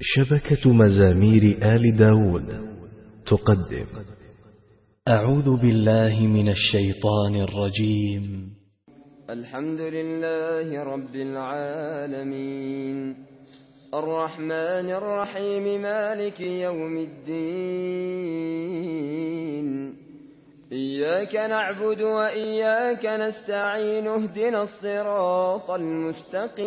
شبكة مزامير آل داود تقدم. أعوذ بالله من الشيطان الرجيم. الحمد لله رب العالمين. الرحمن الرحيم مالك يوم الدين. إياك نعبد وإياك نستعين اهدنا الصراط المستقيم.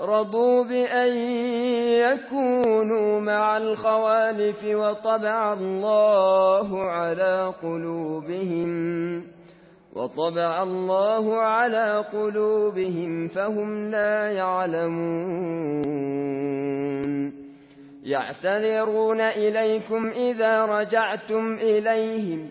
رضوا بأن يكونوا مع الخوالف وطبع الله على قلوبهم وطبع الله على قلوبهم فهم لا يعلمون يعتذرون إليكم إذا رجعتم إليهم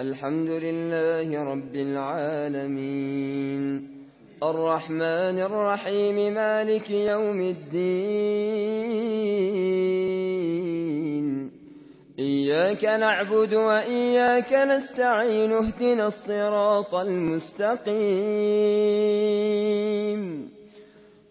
الحمد لله رب العالمين. الرحمن الرحيم مالك يوم الدين. إياك نعبد وإياك نستعين اهتنا الصراط المستقيم.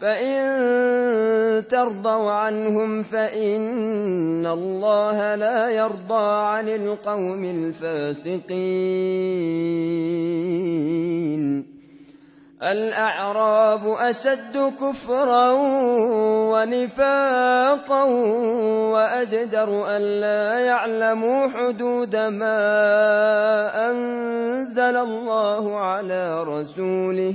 فإن ترضوا عنهم فإن الله لا يرضى عن القوم الفاسقين الأعراب أشد كفرا ونفاقا وأجدر أن لا يعلموا حدود ما أنزل الله على رسوله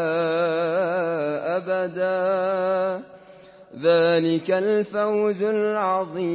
أبدا. ذلك الفوز العظيم.